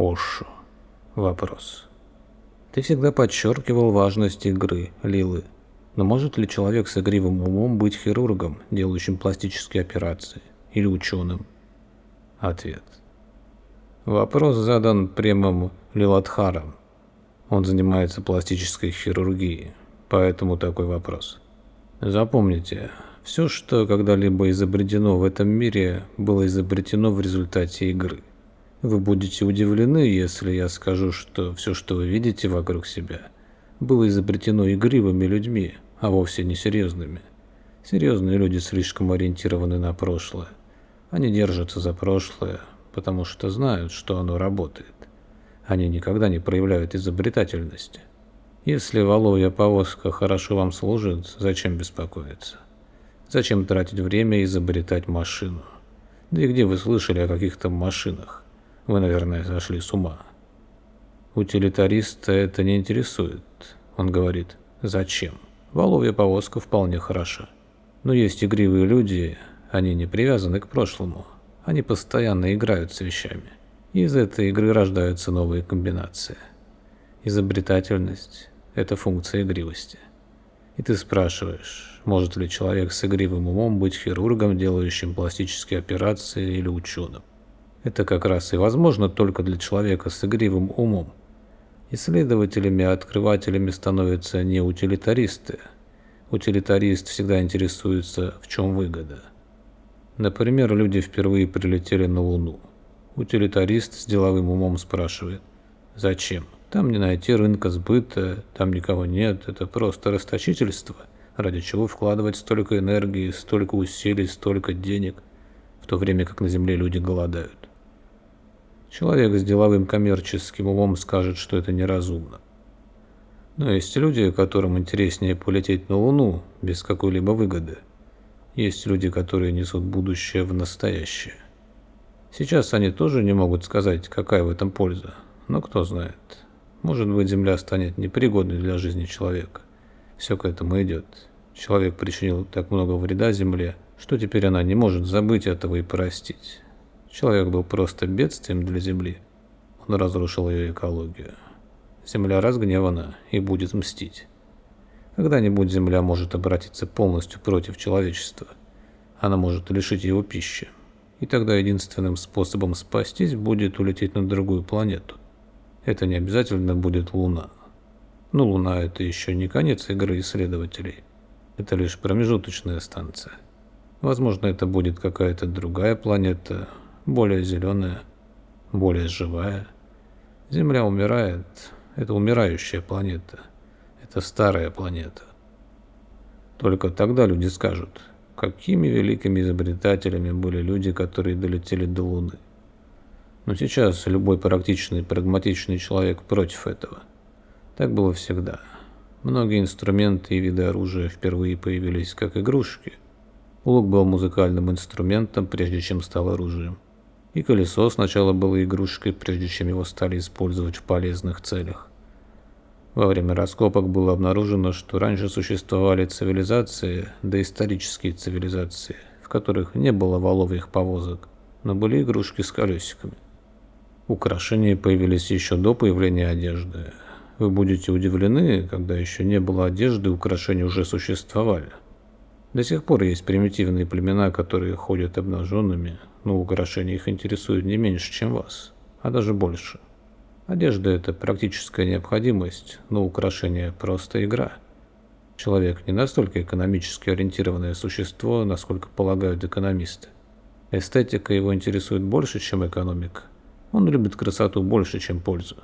Ошо. Вопрос. Ты всегда подчеркивал важность игры, Лилы. Но может ли человек с игривым умом быть хирургом, делающим пластические операции, или ученым? Ответ. Вопрос задан Премом Лиладхаром. Он занимается пластической хирургией, поэтому такой вопрос. Запомните, все, что когда-либо изобретено в этом мире, было изобретено в результате игры. Вы будете удивлены, если я скажу, что все, что вы видите вокруг себя, было изобретено игривыми людьми, а вовсе не серьезными. Серьезные люди слишком ориентированы на прошлое. Они держатся за прошлое, потому что знают, что оно работает. Они никогда не проявляют изобретательности. Если воловья повозка хорошо вам служит, зачем беспокоиться? Зачем тратить время и изобретать машину? Да и где вы слышали о каких-то машинах? Вы, наверное, сошли с ума. Утилитариста это не интересует. Он говорит, зачем? Воловья повозка вполне хороша. Но есть игривые люди, они не привязаны к прошлому. Они постоянно играют с вещами. И из этой игры рождаются новые комбинации. Изобретательность – это функция игривости. И ты спрашиваешь, может ли человек с игривым умом быть хирургом, делающим пластические операции или ученым? Это как раз и возможно только для человека с игривым умом. Исследователями и открывателями становятся не утилитаристы. Утилитарист всегда интересуется, в чем выгода. Например, люди впервые прилетели на Луну. Утилитарист с деловым умом спрашивает, зачем? Там не найти рынка сбыта, там никого нет, это просто расточительство. Ради чего вкладывать столько энергии, столько усилий, столько денег, в то время как на Земле люди голодают. Человек с деловым коммерческим умом скажет, что это неразумно. Но есть люди, которым интереснее полететь на Луну без какой-либо выгоды. Есть люди, которые несут будущее в настоящее. Сейчас они тоже не могут сказать, какая в этом польза. Но кто знает. Может быть, Земля станет непригодной для жизни человека. Все к этому идет. Человек причинил так много вреда Земле, что теперь она не может забыть этого и простить. Человек был просто бедствием для Земли. Он разрушил ее экологию. Земля разгневана и будет мстить. Когда-нибудь Земля может обратиться полностью против человечества. Она может лишить его пищи. И тогда единственным способом спастись будет улететь на другую планету. Это не обязательно будет Луна. Но Луна это еще не конец игры исследователей. Это лишь промежуточная станция. Возможно, это будет какая-то другая планета, более зеленая, более живая. Земля умирает. Это умирающая планета. Это старая планета. Только тогда люди скажут, какими великими изобретателями были люди, которые долетели до Луны. Но сейчас любой практичный, прагматичный человек против этого. Так было всегда. Многие инструменты и виды оружия впервые появились как игрушки. Лук был музыкальным инструментом, прежде чем стал оружием. И колесо сначала было игрушкой, прежде чем его стали использовать в полезных целях. Во время раскопок было обнаружено, что раньше существовали цивилизации, доисторические цивилизации, в которых не было воловьих повозок, но были игрушки с колесиками. Украшения появились еще до появления одежды. Вы будете удивлены, когда еще не было одежды, украшения уже существовали. До сих пор есть примитивные племена, которые ходят обнаженными, но украшения их интересуют не меньше, чем вас, а даже больше. Одежда – это практическая необходимость, но украшение – просто игра. Человек не настолько экономически ориентированное существо, насколько полагают экономисты. Эстетика его интересует больше, чем экономика. Он любит красоту больше, чем пользу.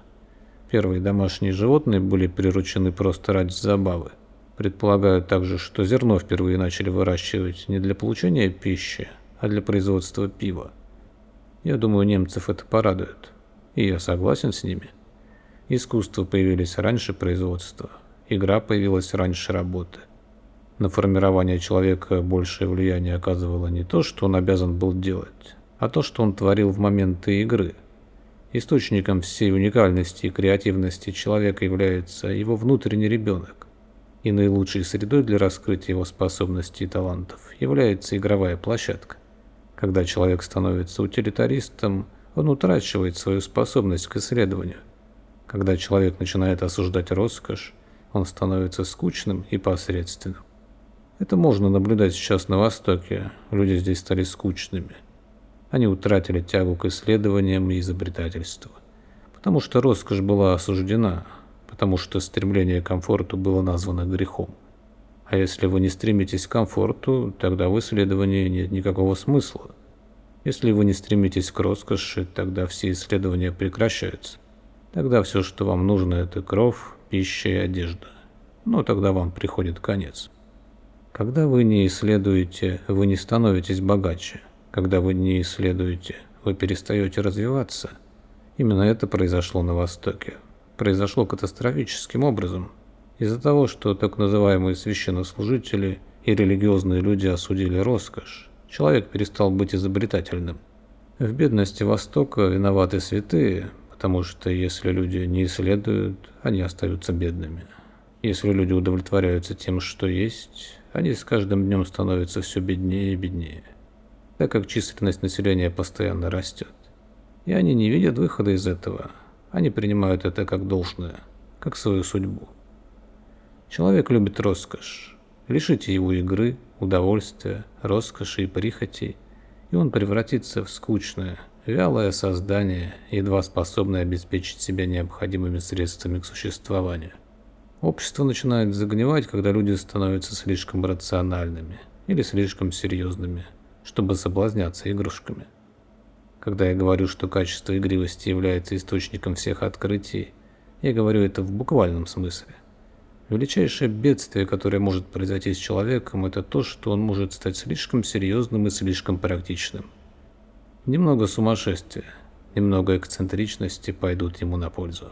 Первые домашние животные были приручены просто ради забавы. Предполагают также, что зерно впервые начали выращивать не для получения пищи, а для производства пива. Я думаю, немцев это порадует. И я согласен с ними. Искусство появились раньше производства. Игра появилась раньше работы. На формирование человека большее влияние оказывало не то, что он обязан был делать, а то, что он творил в моменты игры. Источником всей уникальности и креативности человека является его внутренний ребенок и наилучшей средой для раскрытия его способностей и талантов является игровая площадка. Когда человек становится утилитаристом, Он утрачивает свою способность к исследованию. Когда человек начинает осуждать роскошь, он становится скучным и посредственным. Это можно наблюдать сейчас на Востоке. Люди здесь стали скучными. Они утратили тягу к исследованиям и изобретательству. Потому что роскошь была осуждена, потому что стремление к комфорту было названо грехом. А если вы не стремитесь к комфорту, тогда в исследовании нет никакого смысла. Если вы не стремитесь к роскоши, тогда все исследования прекращаются. Тогда все, что вам нужно, это кровь, пища и одежда. Но тогда вам приходит конец. Когда вы не исследуете, вы не становитесь богаче. Когда вы не исследуете, вы перестаете развиваться. Именно это произошло на Востоке. Произошло катастрофическим образом. Из-за того, что так называемые священнослужители и религиозные люди осудили роскошь, человек перестал быть изобретательным. В бедности Востока виноваты святые, потому что если люди не исследуют, они остаются бедными. Если люди удовлетворяются тем, что есть, они с каждым днем становятся все беднее и беднее, так как численность населения постоянно растет. И они не видят выхода из этого. Они принимают это как должное, как свою судьбу. Человек любит роскошь. Лишите его игры, удовольствия, роскоши и прихоти, и он превратится в скучное, вялое создание, едва способное обеспечить себя необходимыми средствами к существованию. Общество начинает загнивать, когда люди становятся слишком рациональными или слишком серьезными, чтобы соблазняться игрушками. Когда я говорю, что качество игривости является источником всех открытий, я говорю это в буквальном смысле. Величайшее бедствие, которое может произойти с человеком, это то, что он может стать слишком серьезным и слишком практичным. Немного сумасшествия, немного эксцентричности пойдут ему на пользу.